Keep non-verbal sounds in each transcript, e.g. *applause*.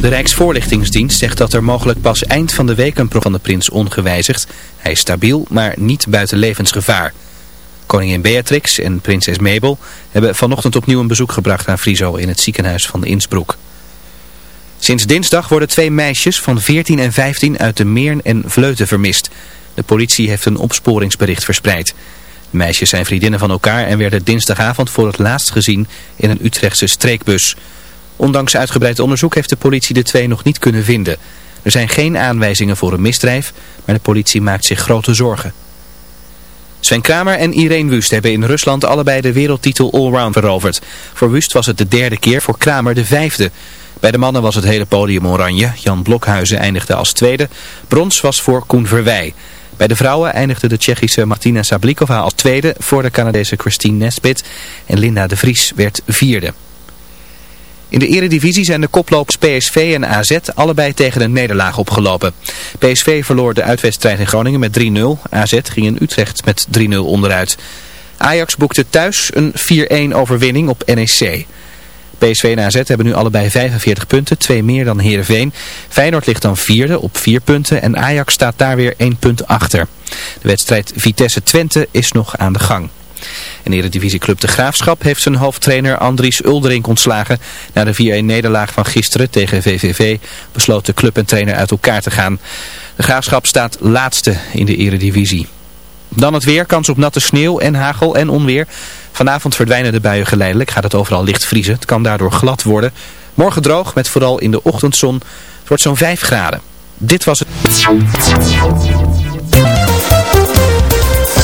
De Rijksvoorlichtingsdienst zegt dat er mogelijk pas eind van de week een pro van de prins ongewijzigd. Hij is stabiel, maar niet buiten levensgevaar. Koningin Beatrix en prinses Mabel hebben vanochtend opnieuw een bezoek gebracht aan Friso in het ziekenhuis van Innsbruck. Sinds dinsdag worden twee meisjes van 14 en 15 uit de Meern en Vleuten vermist. De politie heeft een opsporingsbericht verspreid. De meisjes zijn vriendinnen van elkaar en werden dinsdagavond voor het laatst gezien in een Utrechtse streekbus. Ondanks uitgebreid onderzoek heeft de politie de twee nog niet kunnen vinden. Er zijn geen aanwijzingen voor een misdrijf, maar de politie maakt zich grote zorgen. Sven Kramer en Irene Wust hebben in Rusland allebei de wereldtitel allround veroverd. Voor Wust was het de derde keer, voor Kramer de vijfde. Bij de mannen was het hele podium oranje. Jan Blokhuizen eindigde als tweede. Brons was voor Koen Verwij. Bij de vrouwen eindigde de Tsjechische Martina Sablikova als tweede voor de Canadese Christine Nesbit. En Linda de Vries werd vierde. In de eredivisie zijn de koplopers PSV en AZ allebei tegen een nederlaag opgelopen. PSV verloor de uitwedstrijd in Groningen met 3-0. AZ ging in Utrecht met 3-0 onderuit. Ajax boekte thuis een 4-1 overwinning op NEC. PSV en AZ hebben nu allebei 45 punten, twee meer dan Heerenveen. Feyenoord ligt dan vierde op 4 punten en Ajax staat daar weer 1 punt achter. De wedstrijd Vitesse-Twente is nog aan de gang. En Eredivisieclub De Graafschap heeft zijn hoofdtrainer Andries Uldering ontslagen. Na de 4-1 nederlaag van gisteren tegen VVV besloot de club en trainer uit elkaar te gaan. De Graafschap staat laatste in de Eredivisie. Dan het weer, kans op natte sneeuw en hagel en onweer. Vanavond verdwijnen de buien geleidelijk, gaat het overal licht vriezen. Het kan daardoor glad worden. Morgen droog, met vooral in de ochtendzon. Het wordt zo'n 5 graden. Dit was het...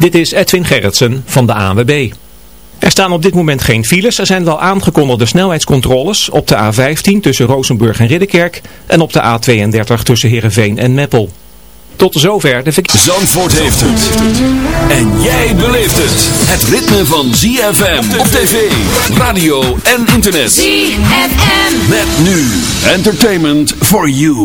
Dit is Edwin Gerritsen van de ANWB. Er staan op dit moment geen files. Er zijn wel aangekondigde snelheidscontroles op de A15 tussen Rozenburg en Ridderkerk en op de A32 tussen Heerenveen en Meppel. Tot zover de verkeer. Zandvoort heeft het. En jij beleeft het. Het ritme van ZFM op tv, radio en internet. ZFM. Met nu entertainment for you.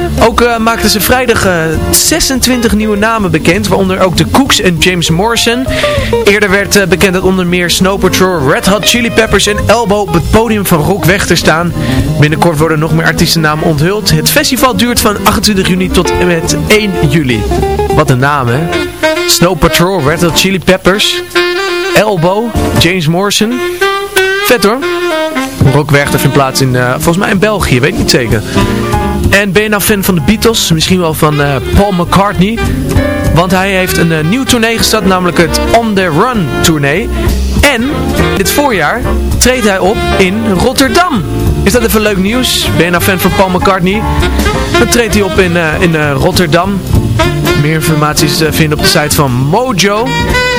Ook eh, maakten ze vrijdag eh, 26 nieuwe namen bekend, waaronder ook de Cooks en James Morrison. Eerder werd eh, bekend dat onder meer Snow Patrol, Red Hot Chili Peppers en Elbow op het podium van Rock Weg staan. Binnenkort worden nog meer artiestennamen onthuld. Het festival duurt van 28 juni tot en met 1 juli. Wat een naam hè. Snow Patrol, Red Hot Chili Peppers, Elbow, James Morrison. Vet hoor. Rock Weg vindt plaats in, eh, volgens mij in België, weet ik niet zeker. En ben je nou fan van de Beatles? Misschien wel van eh, Paul McCartney. Want hij heeft een eh, nieuw tournee gestart, namelijk het On The Run tournee. En dit voorjaar treedt hij op in Rotterdam. Is dat even leuk nieuws? Ben je nou fan van Paul McCartney? Dan treedt hij op in, eh, in Rotterdam. Meer informatie is te vinden op de site van Mojo.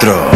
teatro.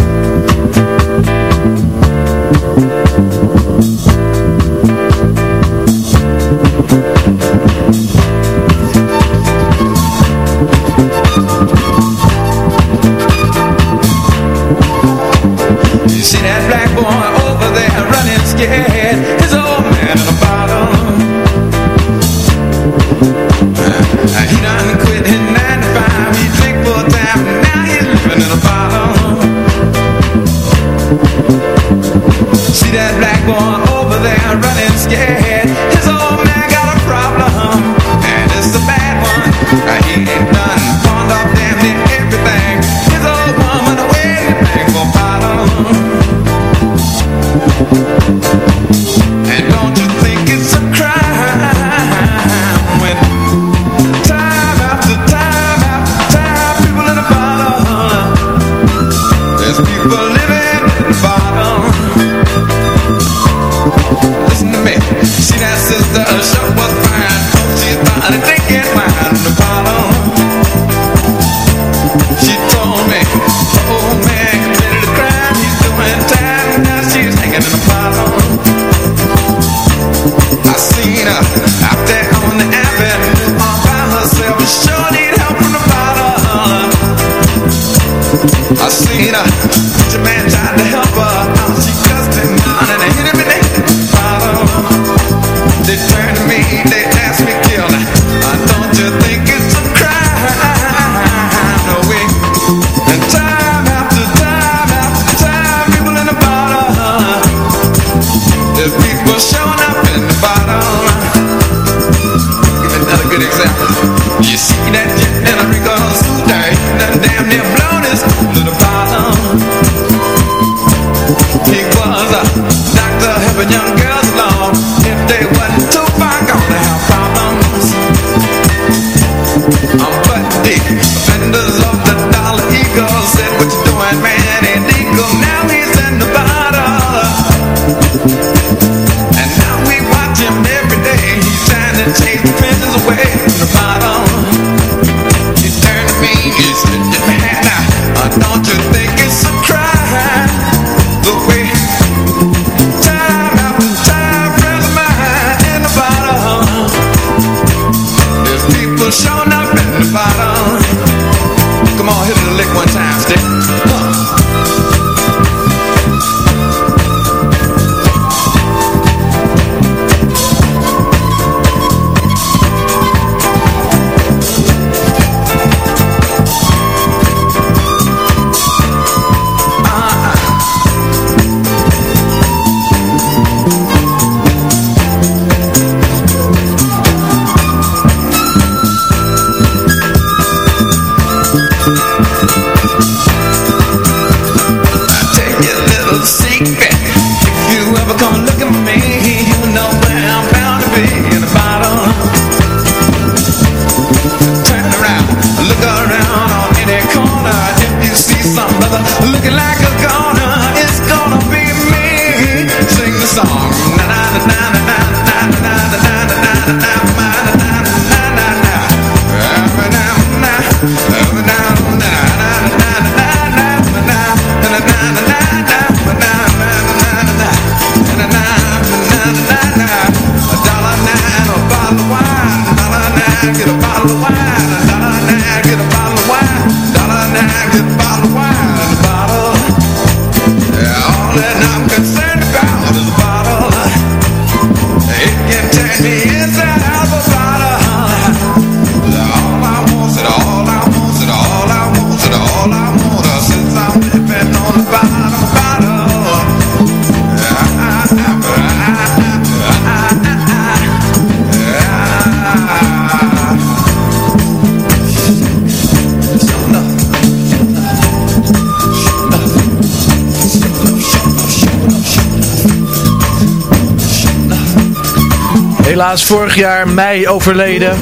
helaas vorig jaar mei overleden.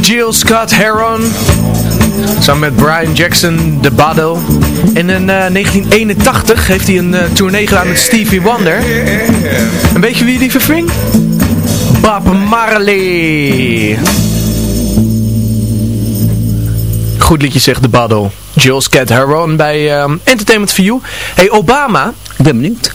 Jill Scott Heron. Samen met Brian Jackson, de Baddle. En in eh, 1981 heeft hij een eh, tournee gedaan met Stevie Wonder. En weet je wie die verving? Bob Marley. Goed liedje zegt de baddle. Jill Scott Heron bij eh, Entertainment for You. Hey Obama. Ik ben benieuwd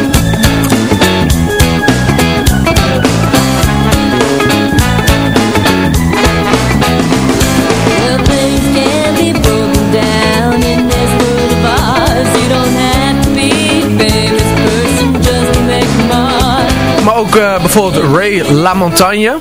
Maar ook eh, bijvoorbeeld Ray LaMontagne.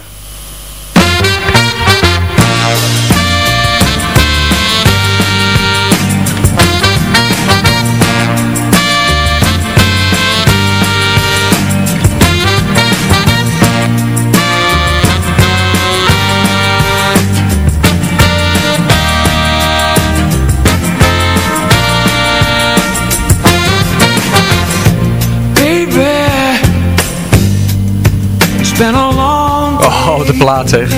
Oh, de plaat zeg.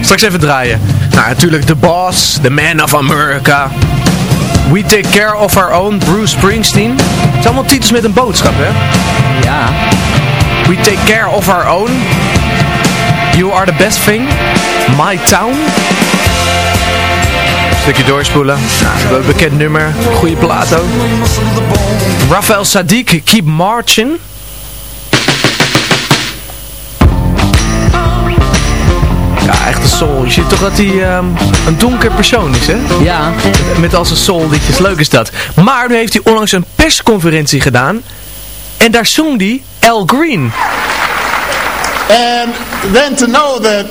Straks even draaien. Nou, natuurlijk The Boss, The Man of America. We Take Care of Our Own, Bruce Springsteen. Het zijn allemaal titels met een boodschap, hè? Ja. We Take Care of Our Own. You Are The Best Thing. My Town. Stukje doorspoelen. Nou, be- bekend nummer. Goede plaat ook. Rafael Sadiq, Keep Marching. Ja, echt een soul. Je ziet toch dat hij ehm, een donker persoon is, hè? Ja. Met al zijn soul liedjes. Leuk is dat. Maar nu heeft hij onlangs een persconferentie gedaan. En daar zong hij Al Green. And then to know that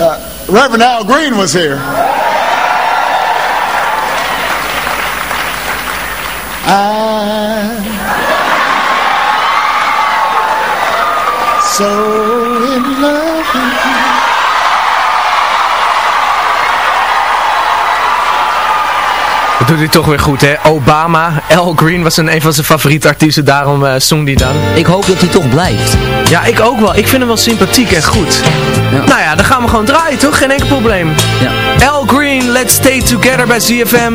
uh, Reverend Al Green was here. I so in love doet hij toch weer goed, hè? Obama, Al Green was een, een van zijn favoriete artiesten, daarom eh zong hij dan. Ik hoop dat hij toch blijft. Ja, ik ook wel. Ik vind hem wel sympathiek en goed. Ja. Nou ja, dan gaan we gewoon draaien, toch? Geen enkel probleem. Ja. Al Green, Let's Stay Together bij ZFM.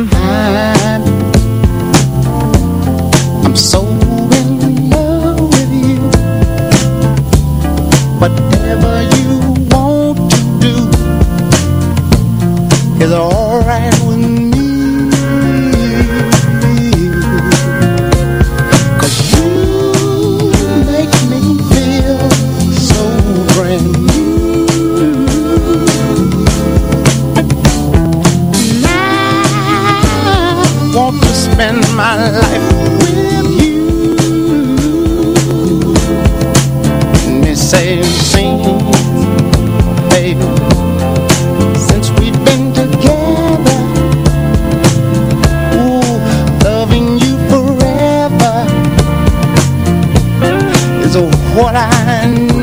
I'm so in love with you. Whatever you want to do is alright is what I need.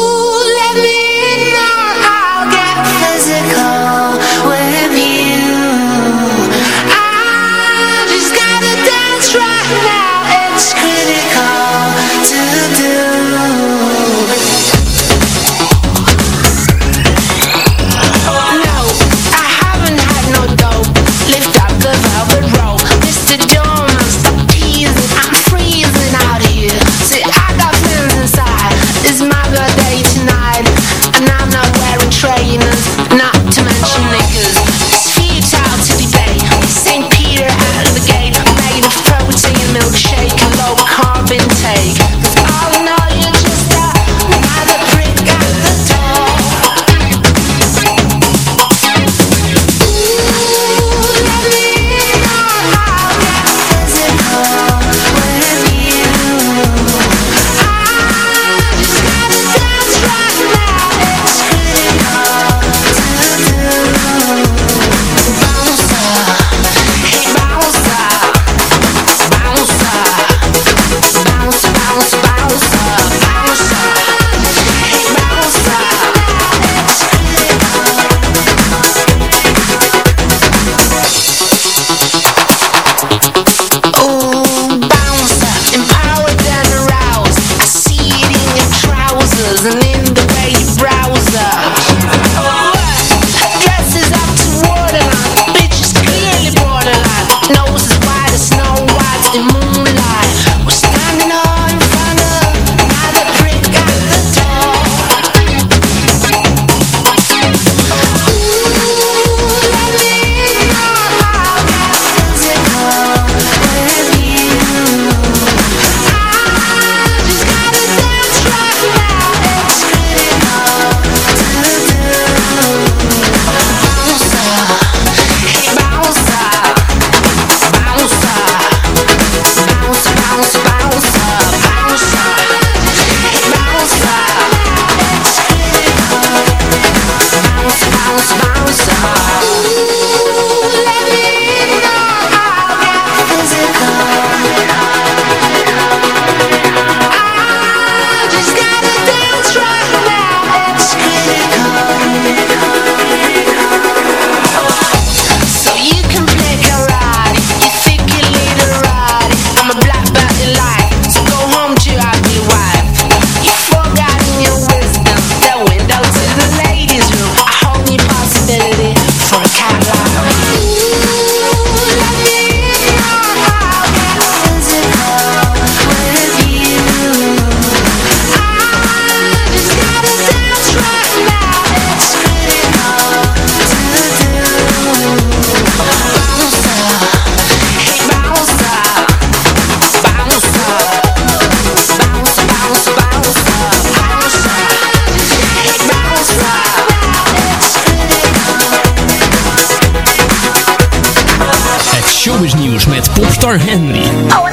Popstar Henry. Oh,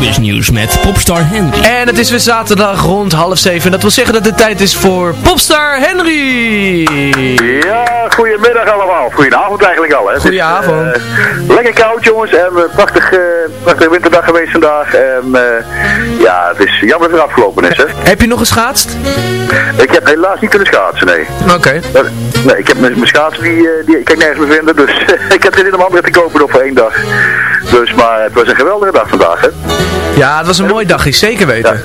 Het showbiz nieuws met Popstar Henry. En het is weer zaterdag rond half zeven. En dat wil zeggen dat het tijd is voor Popstar Henry. Ja, goedemiddag allemaal. Goedenavond eigenlijk al. Hè. Het is, Goedenavond. eh, lekker koud jongens en een prachtig, eh, prachtige winterdag geweest vandaag. En eh, ja, het is jammer dat het afgelopen is. Hè. Heb je nog geschaatst? Ik heb helaas niet kunnen schaatsen, nee. Oké. Eh, Nee, ik heb mijn schaatsen, die, eh, die ik kan ik nergens meer vinden. Dus *laughs* ik heb er in om andere te kopen nog voor één dag. Dus, maar het was een geweldige dag vandaag, hè. Ja, het was een mooi dagje, zeker weten.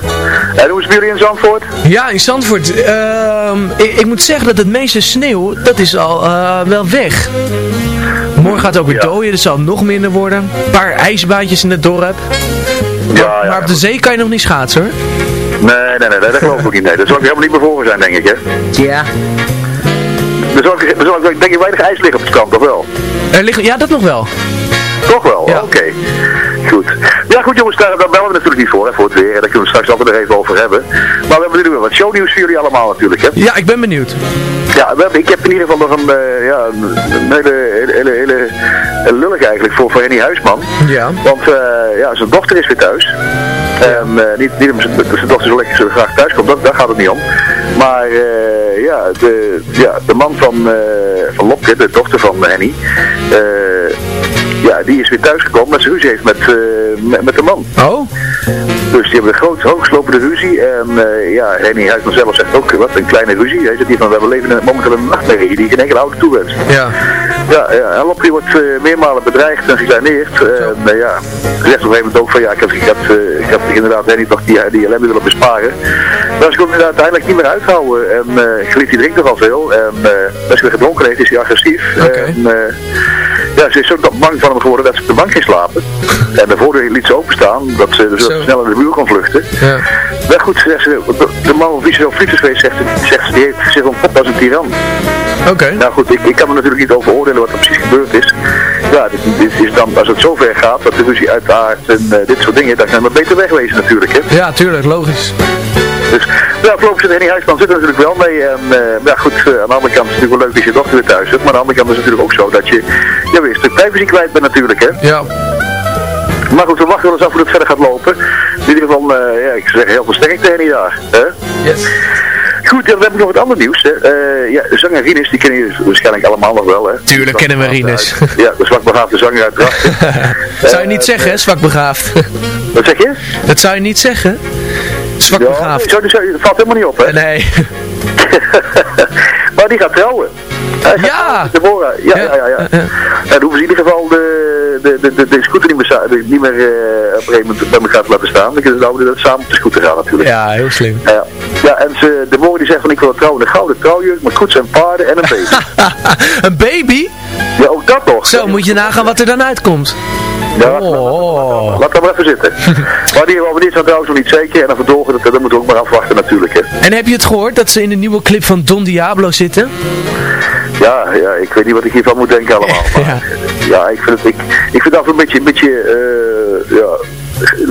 En hoe is het jullie in Zandvoort? Ja, in Zandvoort. ehm, ik, ik moet zeggen dat het meeste sneeuw, dat is al eh, wel weg. Morgen gaat het ook weer dooien, er zal nog minder worden. Een paar ijsbaantjes in het dorp. Ja, ja. Maar op de zee kan je nog niet schaatsen hoor. Nee, nee, nee, nee, dat geloof ik niet. Nee. Daar zal ik helemaal niet meer voor zijn, denk ik, hè. Ja. Er zal, er zal denk ik weinig ijs liggen op het strand, of wel? Er liggen, ja, dat nog wel. Toch wel? Oké. Goed. Goed jongens, daar, daar bellen we natuurlijk niet voor, hè, voor het weer. Daar kunnen we straks altijd nog even over hebben. Maar we hebben nu weer wat shownieuws voor jullie allemaal natuurlijk, hè. Ja, ik ben benieuwd. Ja, we hebben, ik heb in ieder geval nog een, eh, ja, een, hele, hele, hele, hele lullig eigenlijk voor, voor Henny Huisman. Ja. Want eh, ja, zijn dochter is weer thuis. En, eh, niet, niet zijn, dochter zo lekker zo graag thuis komt, dat, daar gaat het niet om. Maar ja, de, ja, de man van, van Lopke, de dochter van Henny, ja, die is weer thuisgekomen dat ze ruzie heeft met, eh, met, met de man. Oh? Dus die hebben een groot, hoogslopende ruzie. En eh, ja, Henny Huisman zelf zegt ook, wat een kleine ruzie. Hij zegt hier van, we leven in- momenteel een nachtmerrie die geen enkele auto toewenst. Ja. Ja, ja en Lopke wordt eh, meermalen bedreigd en gekleineerd. En eh, ja, zegt op een gegeven moment ook van, ja, ik had, ik had, eh, ik had inderdaad Henny toch die, die ellende willen besparen. Maar ze kon hem uiteindelijk niet meer uithouden. En uh, Geliet drinkt nogal veel. En eh, als hij weer gedronken heeft, is hij agressief. En, eh, ja, ze is zo bang van hem geworden dat ze op de bank ging slapen. *laughs* En de voordeur liet ze openstaan, dat ze dus wat sneller de muur kon vluchten. Ja. Maar goed, zegt ze, de, de man van wie ze zo verliefd is geweest, zegt, ze- zegt ze, die heeft zich ontpopt als een tiran. Oké. Nou goed, ik, ik kan er natuurlijk niet over oordelen wat er precies gebeurd is. Ja, dit, dit is dan, als het zover gaat, dat de ruzie uitaardt en eh, dit soort dingen, dan het maar beter wegwezen natuurlijk, hè. Ja, tuurlijk, logisch. Dus ja, voorlopig zit Henny Huisman zit er natuurlijk wel mee. En eh, ja, goed, eh, aan de andere kant is het natuurlijk wel leuk dat je dochter weer thuis zit. Maar aan de andere kant is het natuurlijk ook zo dat je ja, weer een stuk privacy kwijt bent natuurlijk, hè. Ja. Maar goed, we wachten wel eens af hoe het verder gaat lopen. In ieder geval, ja, ik zeggen heel veel sterkte Henny daar. Hè? Yes. Goed, ja, dan heb ik nog wat ander nieuws. Hè. Eh, ja, de zanger Rinus, die kennen jullie waarschijnlijk allemaal nog wel, hè. Tuurlijk kennen we Rinus. Ja, de zwakbegaafde zanger uit Drachten. *laughs* zou je niet zeggen, hè, zwak begaafd. Wat zeg je? Dat zou je niet zeggen. Zwak Ja, begaafd. zo, dat valt helemaal niet op, hè. Nee. *laughs* maar die gaat trouwen. Hij gaat trouwen met Deborah. Ja, ja, ja. ja. En dan hoeven ze in ieder geval de, de, de, de, de scooter niet meer, niet meer eh, op een gegeven moment bij elkaar te laten staan. Dan kunnen ze nou samen op de scooter gaan natuurlijk. Ja, heel slim. Ja, ja en ze, Deborah die zegt van ik wil trouwen een gouden trouwjurk met koets en paarden en een baby. *laughs* Een baby? ja, ook dat nog. Zo, moet je nagaan wat er dan uitkomt. Ja, laat, laat, laat dat maar even zitten. *laughs* maar die dit zijn trouwens nog niet zeker. En dan verdorgen, dat, dat moeten we ook maar afwachten natuurlijk. Hè. En heb je het gehoord dat ze in de nieuwe clip van Don Diablo zitten? Ja, ja, ik weet niet wat ik hiervan moet denken allemaal. *laughs* Maar, ja. ik vind het, ik, ik vind dat een beetje, een beetje eh, ja,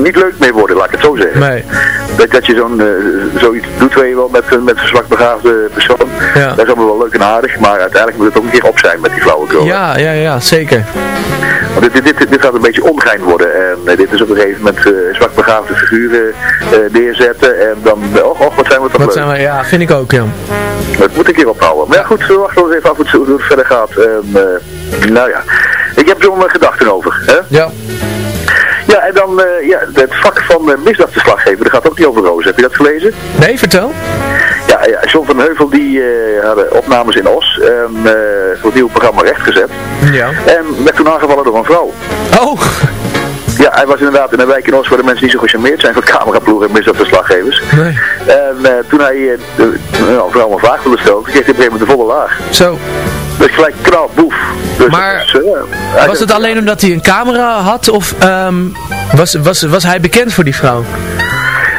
niet leuk mee worden, laat ik het zo zeggen. Nee. Dat, dat je zo'n, eh, zoiets doet, weet je wel, met, eh, met een zwakbegaafde persoon. Ja. Dat is allemaal wel leuk en aardig, maar uiteindelijk moet het ook een keer op zijn met die flauwekul. Ja, ja, ja, zeker. Want dit, dit, dit, dit gaat een beetje ongein worden. En eh, dit is op een gegeven moment eh, zwakbegaafde figuren eh, neerzetten. En dan, oh, wat zijn we toch Wat leuk. zijn we, ja, vind ik ook, ja. Dat moet ik hier ophouden. Maar ja, goed, we wachten eens even af hoe het, hoe het verder gaat. En, nou ja, ik heb er gedachten over. Hè? Ja. Ja, en dan ja, het vak van uh, misdaadverslaggever, dat gaat ook niet over rozen. Heb je dat gelezen? Nee, vertel. Ja, ja John van Heuvel die eh, hadden opnames in Os en eh, voor het nieuwe programma rechtgezet. Ja. En werd toen aangevallen door een vrouw. Oh! Ja, hij was inderdaad in een wijk in Os waar de mensen niet zo gecharmeerd zijn van cameraploegen en misdaadverslaggevers. Nee. En eh, toen hij uh, de, nou, vooral een vraag wilde stellen, kreeg hij op een gegeven moment de volle laag. Zo. Dus gelijk knal, boef. Dus Maar uh, Was het alleen omdat hij een camera had of ehm, was, was, was hij bekend voor die vrouw?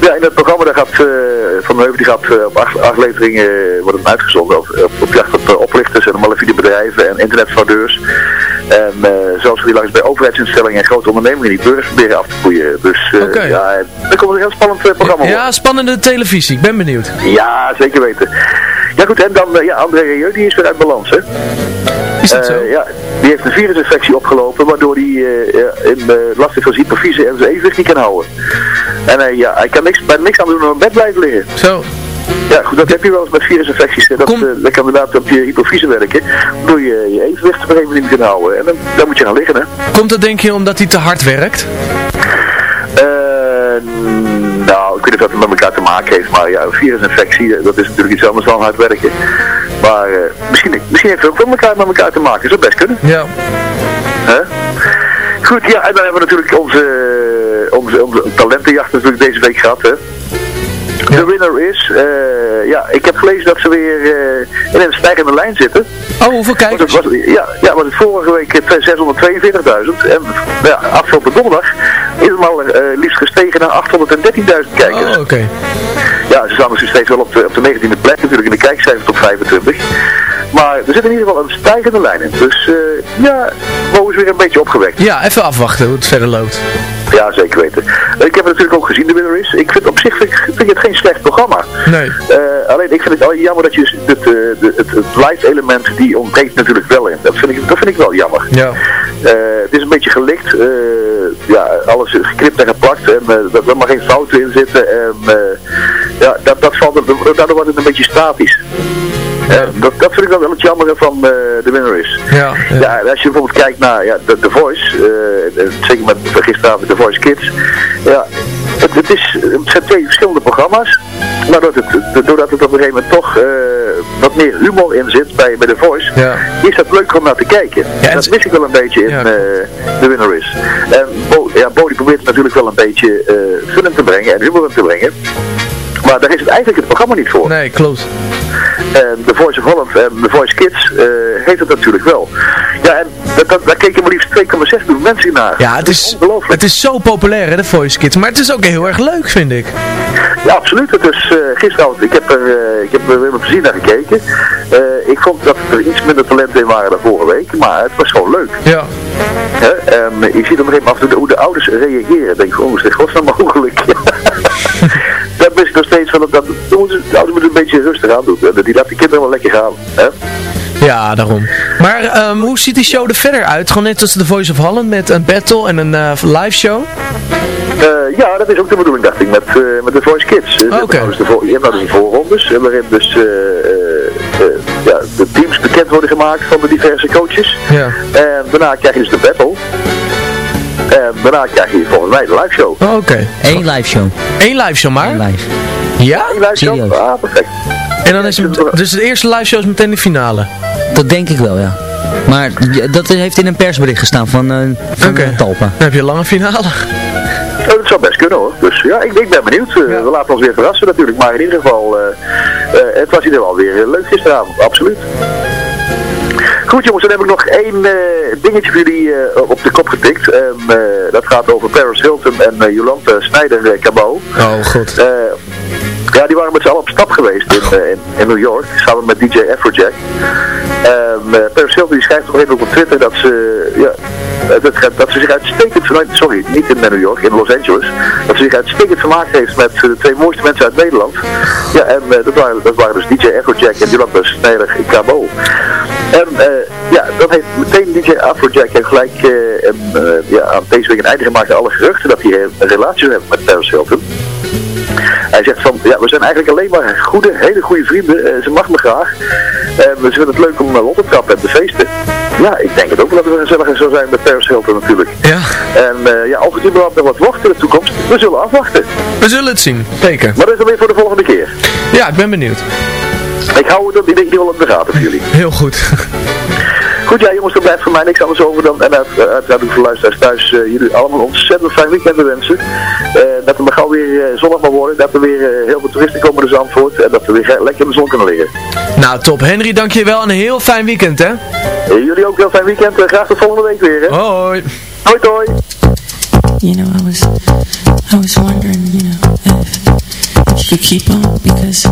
Ja, in het programma daar gaat eh, Van Heuvel die gaat eh, op acht afleveringen eh, wordt uitgezonden op, op, op jacht op oplichters en malafide bedrijven en internetfraudeurs. En zoals we die langs bij overheidsinstellingen en grote ondernemingen die burgers proberen af te poeien. Dus Oké. ja, er komt een heel spannend programma op. Ja, spannende televisie. Ik ben benieuwd. Ja, zeker weten. Ja goed, en dan, ja, André Rieu, die is weer uit balans, hè? Is dat zo? Ja, die heeft een virusinfectie opgelopen, waardoor hij in, last heeft van hypofyse en zijn evenwicht niet kan houden. En hij, ja, hij kan niks, bij niks aan doen dan op bed blijven liggen. Zo. Ja, goed, dat heb je wel eens met virusinfecties. Dat, Kom- eh, dat kan inderdaad op je hypofyse werken, waardoor je je evenwicht op een gegeven moment kan houden. En dan, dan moet je gaan liggen, hè. Komt dat denk je omdat hij te hard werkt? Eh, nou, ik weet niet of dat het met elkaar te maken heeft, maar ja, een virusinfectie, eh, dat is natuurlijk iets anders dan hard werken. Maar eh, misschien, misschien heeft het ook wel met elkaar, met elkaar te maken, zou best kunnen. Ja. Hè? Goed, ja, en dan hebben we natuurlijk onze, onze, onze talentenjacht natuurlijk deze week gehad, hè. De winner is, eh, ja, ik heb gelezen dat ze weer eh, in een stijgende lijn zitten. Oh, hoeveel kijkers? was, ja, ja, was het vorige week eh, 642.000 en ja, afgelopen donderdag is het eh, liefst gestegen naar 813.000 kijkers. Oh, oké. Ja, ze staan dus steeds wel op de, op de 19e plek natuurlijk in de kijkcijfers tot 25. Maar er zit in ieder geval een stijgende lijn in. Dus eh, ja, Mo is weer een beetje opgewekt. Ja, even afwachten hoe het verder loopt. Ja, zeker weten. Ik heb het natuurlijk ook gezien, de winner is. Ik vind op zich vind ik, vind ik het geen slecht programma. Nee. Eh, alleen ik vind het jammer dat je het, eh, de, het, het live element, die ontbreekt natuurlijk wel in. Dat vind ik, dat vind ik wel jammer. Ja. Eh, het is een beetje gelikt. ja, alles is geknipt en geplakt. En dat- er mag geen fouten in zitten. En ja, dat, dat valt, daardoor wordt het een beetje statisch. Dat, dat vind ik wel wel het jammer van eh, de winner is. Ja. Ja, als je bijvoorbeeld kijkt naar ja, The, The Voice, eh, zeker met gisteravond The Voice Kids, ja, het, het, is, het zijn twee verschillende programma's, maar doordat het, doordat het op een gegeven moment toch eh, wat meer humor in zit bij, bij The Voice, Ja. is dat leuk om naar te kijken. Ja, en dat mis ik wel een beetje in Ja. eh The Winner is. En Bo, ja, Bo die probeert natuurlijk wel een beetje fun in te brengen en humor in te brengen. Maar daar is het eigenlijk het programma niet voor. Nee, klopt. En The Voice of Holland en The Voice Kids eh, heeft het natuurlijk wel. Ja, en dat, dat, daar keken maar liefst 2,6 miljoen mensen naar. Ja, het is, het is zo populair, hè, de Voice Kids. Maar het is ook heel erg leuk, vind ik. Ja, absoluut. Het is eh, gisteravond, ik heb er, eh, ik heb er weer met plezier naar gekeken. Ik vond dat er iets minder talenten in waren dan vorige week, maar het was gewoon leuk. Ja. En eh, je ziet op een gegeven moment hoe de ouders reageren. Denk, oh, is dit godsnaam mogelijk? *laughs* *laughs* dat mis ik nog steeds van, dat, moeten ze- de ouders moeten een beetje rustig aan doen. Die laten de kinderen wel lekker gaan. Hè? Ja, daarom. Maar ehm, hoe ziet die show er verder uit? Gewoon net als The Voice of Holland met een battle en een eh, live show? Eh, ja, dat is ook de bedoeling, dacht ik, met, eh, met de Voice Kids. Oké. nou dus je hebt nou dus de voorrondes, waarin dus ja, de teams bekend worden gemaakt van de diverse coaches. Ja. En daarna krijg je dus de battle. En daarna krijg je volgens mij de live show. Oh, Oké. Eén live show. Eén live show maar? Eén live. Ja? Eén live show? Serieus? Ah, perfect. En dan is het, dus de eerste live show is meteen de finale? Dat denk ik wel, ja. Maar dat heeft in een persbericht gestaan van, eh van Oké. eh, Talpa. Dan heb je een lange finale. Oh, dat zou best kunnen hoor. Dus ja, ik, ik ben benieuwd. Eh, We laten ons weer verrassen natuurlijk. Maar in ieder geval, eh, eh, het was in ieder geval weer eh, leuk gisteravond. Absoluut. Goed jongens, dan heb ik nog één eh, dingetje voor jullie eh, op de kop getikt. En, eh, dat gaat over Paris Hilton en Jolante Snijder Cabot. Oh, goed. Ja, die waren met z'n allen op stap geweest in, in, in New York, samen met DJ Afrojack. En eh Paris Hilton die schrijft nog even op Twitter dat ze, ja, eh, dat, dat ze zich uitstekend, sorry, niet in New York, in Los Angeles, dat ze zich uitstekend vermaakt heeft met eh, de twee mooiste mensen uit Nederland. Ja, en eh, dat, waren, dat waren dus DJ Afrojack en Jolanta Snijder Cabot. En eh, ja, dan heeft meteen DJ Afrojack heeft gelijk eh, eh, ja, aan deze week een einde gemaakt aan alle geruchten dat hij eh, een relatie heeft met Paris Hilton. Hij zegt van, ja, we zijn eigenlijk alleen maar goede, hele goede vrienden. Eh, ze mag me graag. We vinden het leuk om naar rond te trappen en te feesten. Ja, ik denk het ook dat we gezelliger zou zijn met Paris Hilton natuurlijk. Ja. En eh, ja, of het überhaupt nog wat wordt in de toekomst, we zullen afwachten. We zullen het zien. Zeker. Maar dat is weer voor de volgende keer. Ja, ik ben benieuwd. Ik hou het op, ik denk wel in de gaten voor jullie. Heel goed. *laughs* Goed, ja jongens, er blijft voor mij niks anders over dan, en uit- uiteraard voor de luisteraars thuis, eh, jullie allemaal een ontzettend fijn weekend wensen. Eh, dat het maar gauw weer eh, zonnig mag worden, dat er weer eh, heel veel toeristen komen naar Zandvoort en dat we weer lekker in de zon kunnen liggen. Nou, top. Henry, dankjewel en een heel fijn weekend, hè? Eh, jullie ook een heel fijn weekend, Eh, graag tot volgende week weer. Hè? Hoi. Hoi, hoi. You know, I was, I was wondering, you know, if you could keep on because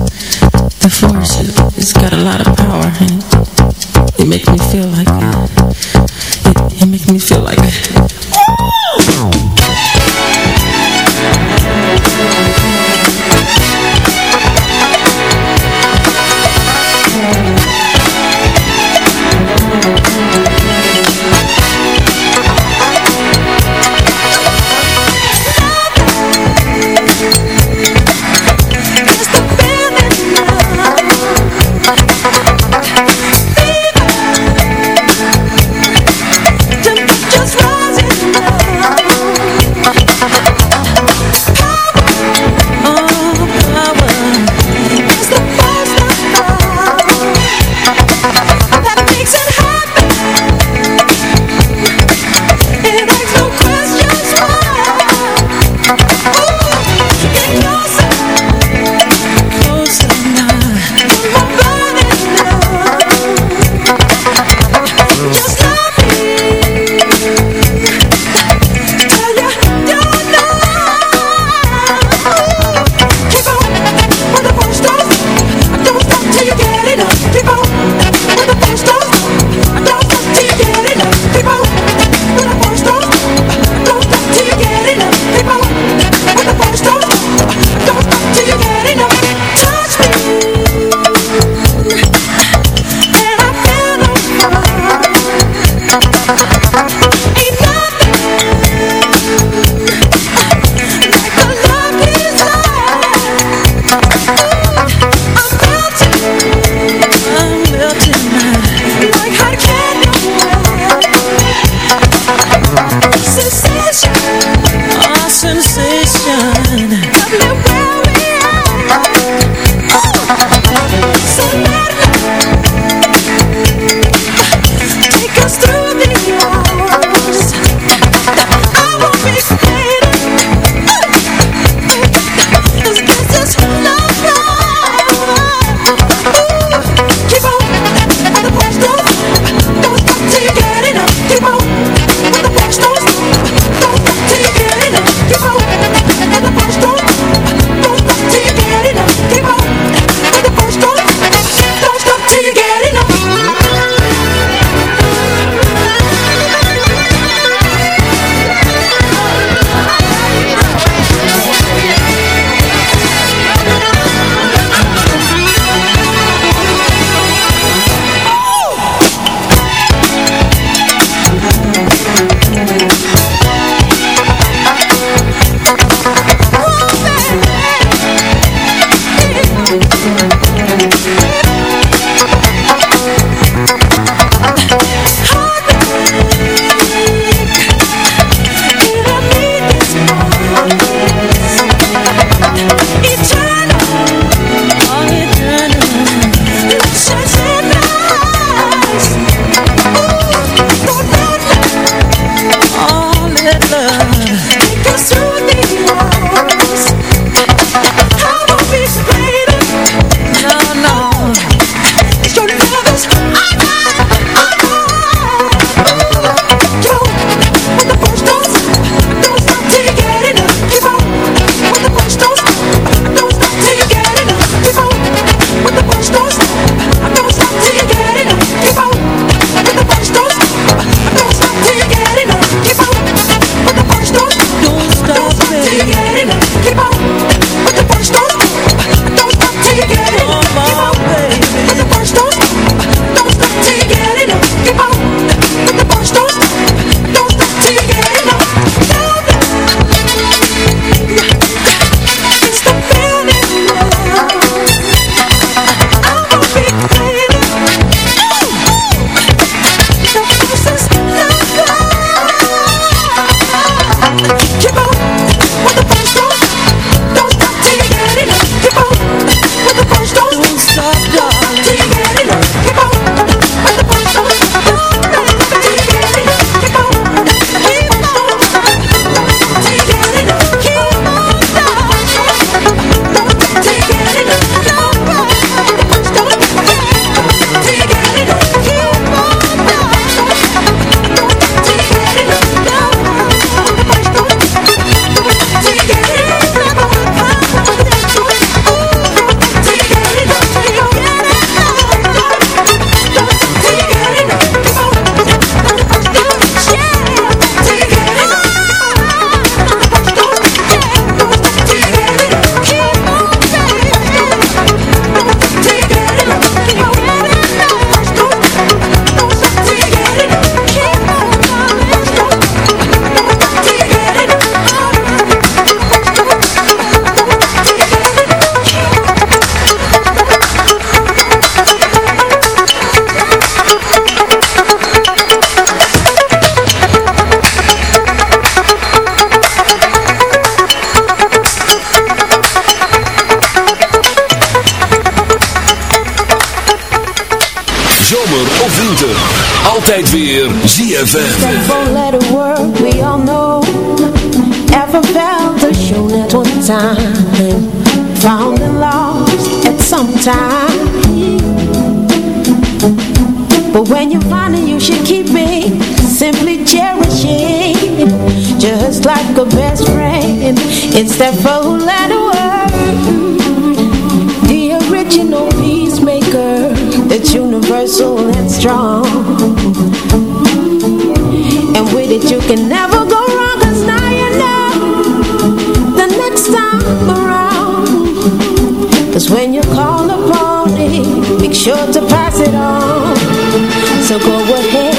the force it's got a lot of power and it, it makes me feel like it, it makes me feel like Just Weer ZFM. Four letter word we all know. Ever felt the show at one time. Found and lost at some time. But when you find it, you should keep it. Simply cherishing. Just like a best friend. It's that four letter So go ahead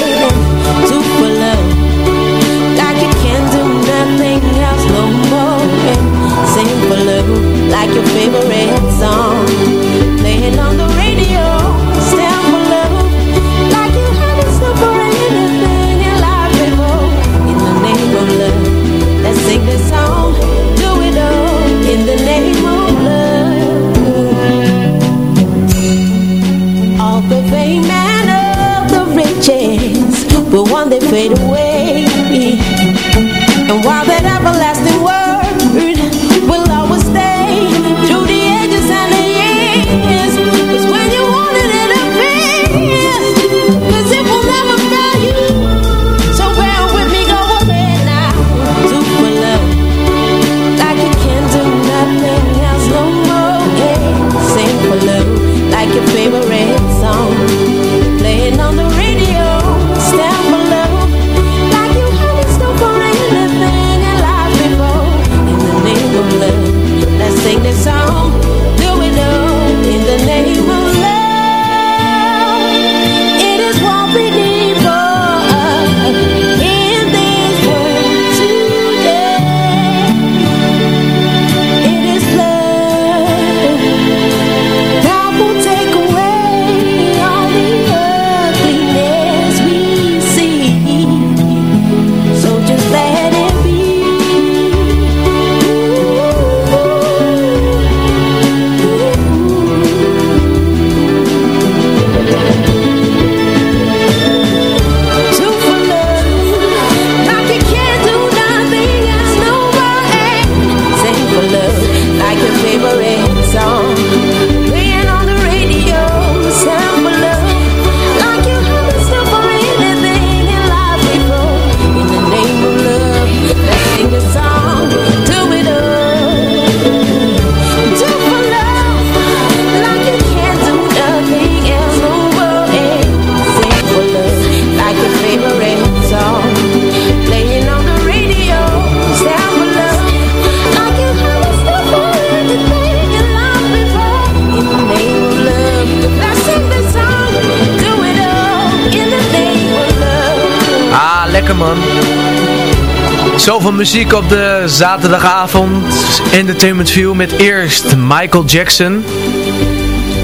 Zoveel muziek op de zaterdagavond. Entertainment View met eerst Michael Jackson.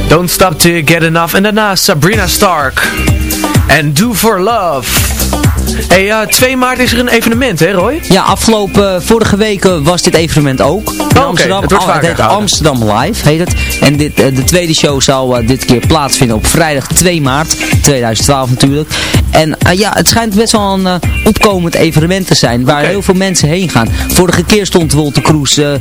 Don't Stop You Get Enough. En daarna Sabrina Stark. En Do For Love. Hey, ja, 2 maart is er een evenement, hè Roy? Ja, afgelopen eh, vorige weken was dit evenement ook. In oké, Amsterdam. het wordt Oh, vaker heet gehouden. Amsterdam Live, heet het. En dit, eh, de tweede show zal eh, dit keer plaatsvinden op vrijdag 2 maart 2012 natuurlijk. En eh, ja, het schijnt best wel een eh, opkomend evenement te zijn, waar heel veel mensen heen gaan. Vorige keer stond Wolter Kroes, eh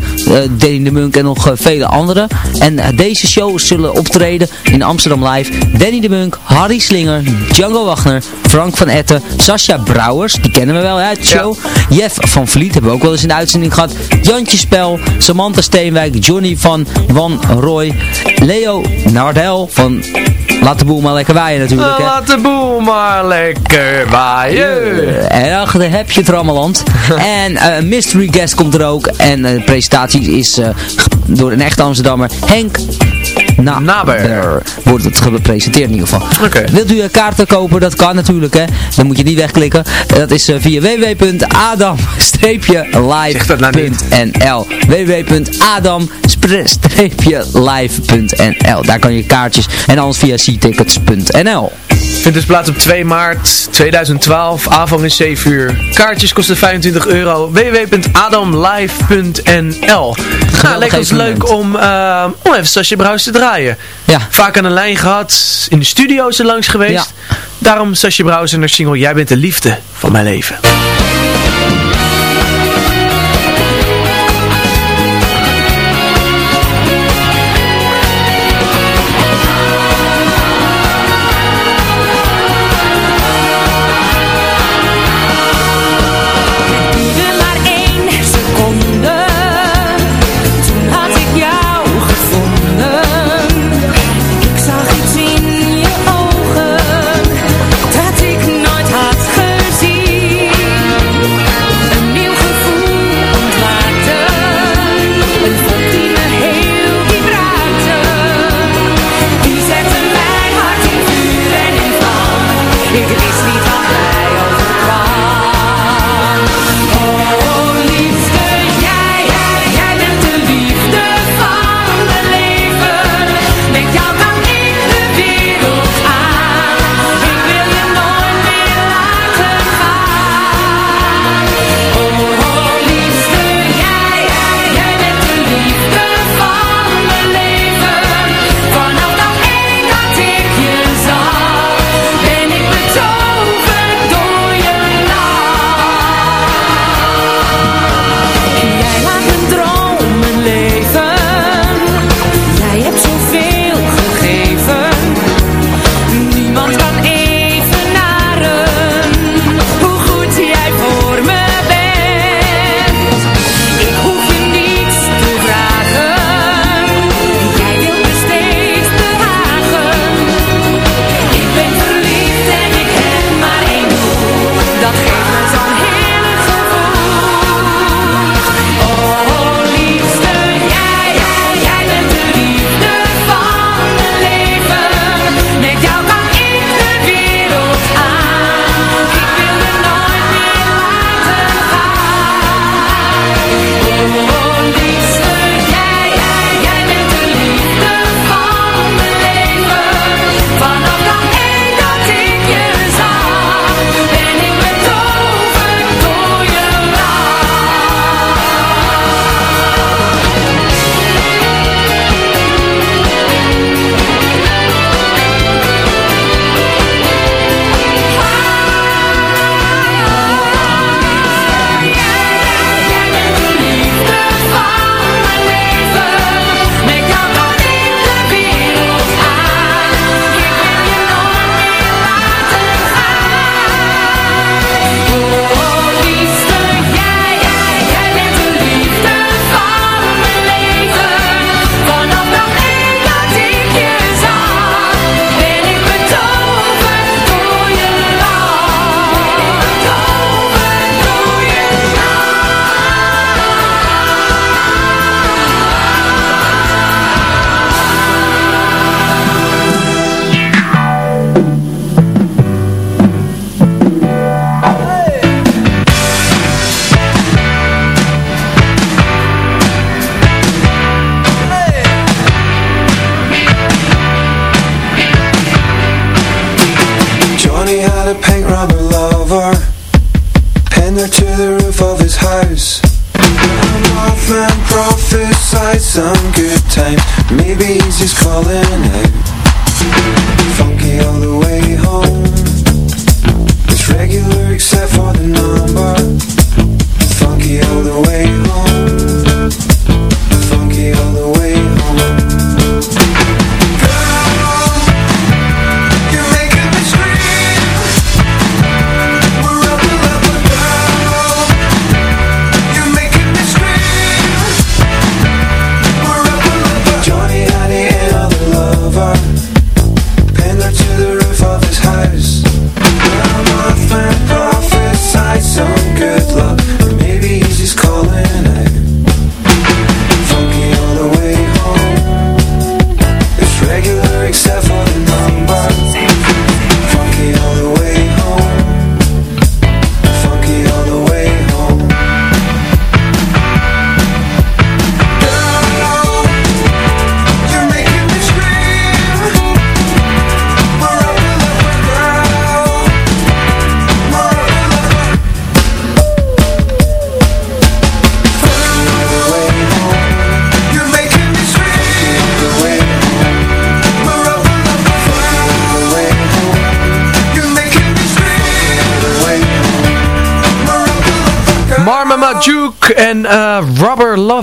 Danny de Munk en nog vele anderen. En deze shows zullen optreden in Amsterdam Live. Danny de Munk, Harry Slinger, Django Wagner, Frank van Etten, Sascha Brouwers, die kennen we wel uit de show. Jeff van Vliet hebben we ook wel eens in de uitzending gehad. Jantje Spel, Samantha Steenwijk, Johnny van Van Roy, Leo Nardel van Laat de boel maar lekker waaien natuurlijk. Hè. Laat de boel maar lekker waaien. En achter heb je het Rammeland. *laughs* en eh, een mystery guest komt er ook. En eh, de presentatie is eh, door een echte Amsterdammer, Henk Na Naber. Wordt het gepresenteerd in ieder geval. Wilt u eh, kaarten kopen? Dat kan natuurlijk hè. Dan moet je niet wegklikken. Dat is eh, via www.adam-live.nl www.adam-live.nl Daar kan je kaartjes en anders via ctickets.nl Vindt dus plaats op 2 maart 2012, avond is 7 uur. Kaartjes kosten 25 euro. www.adamlive.nl Nou, leek ons leuk om, eh, om even Sasje Brouws te draaien. Ja. Vaak aan de lijn gehad, in de studio's er langs geweest. Daarom Sasje Brouwers en haar single Jij bent de liefde van mijn leven.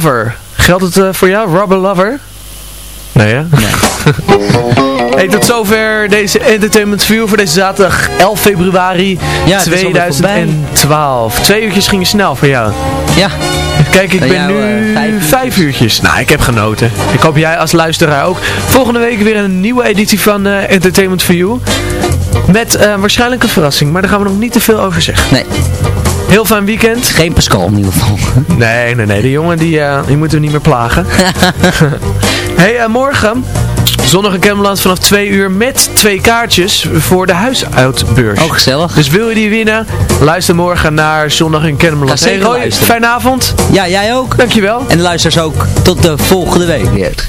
Lover. Geldt het eh, voor jou, Rubber Lover? Nee, hè? Nee. *laughs* hey, tot zover deze Entertainment View voor deze zaterdag 11 februari Ja, het is alweer 2012. Twee uurtjes gingen snel voor jou. Ja. Kijk, ik ben jou, nu eh, vijf vijf, uurtjes. Nou, ik heb genoten. Ik hoop jij als luisteraar ook. Volgende week weer een nieuwe editie van eh, Entertainment for You. Met eh, waarschijnlijk een verrassing, maar daar gaan we nog niet te veel over zeggen. Nee. Heel fijn weekend. Geen Pascal in ieder geval. *laughs* Nee, nee, nee. De jongen die, eh, die moeten we niet meer plagen. *laughs* hey, eh, morgen... Zondag in Kemmerland vanaf 2 uur met twee kaartjes voor de huisuitbeurs. Ook gezellig. Dus wil je die winnen? Luister morgen naar Zondag in zeker Hey Roy, fijne avond. Ja, jij ook. Dankjewel. En de luisteraars ook. Tot de volgende week weer.